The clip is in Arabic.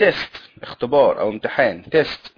تيست اختبار أو امتحان تيست.